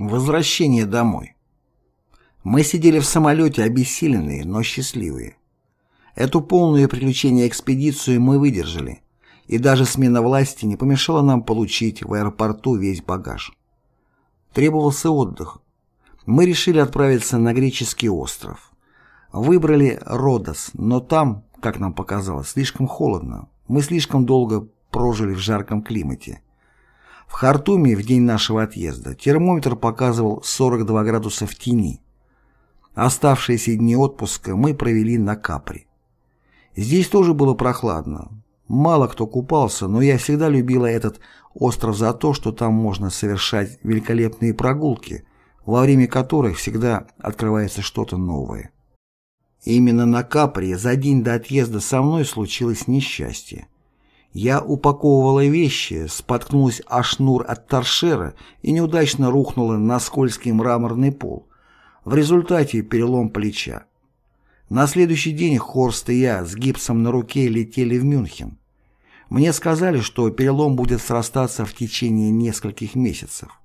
Возвращение домой. Мы сидели в самолете обессиленные, но счастливые. Эту полную приключения экспедицию мы выдержали, и даже смена власти не помешала нам получить в аэропорту весь багаж. Требовался отдых. Мы решили отправиться на греческий остров. Выбрали Родос, но там, как нам показалось, слишком холодно. Мы слишком долго прожили в жарком климате. В Хартуме в день нашего отъезда термометр показывал 42 градуса в тени. Оставшиеся дни отпуска мы провели на Капри. Здесь тоже было прохладно. Мало кто купался, но я всегда любила этот остров за то, что там можно совершать великолепные прогулки, во время которых всегда открывается что-то новое. Именно на Капри за день до отъезда со мной случилось несчастье. Я упаковывала вещи, споткнулась о шнур от торшера и неудачно рухнула на скользкий мраморный пол. В результате перелом плеча. На следующий день Хорст и я с гипсом на руке летели в Мюнхен. Мне сказали, что перелом будет срастаться в течение нескольких месяцев.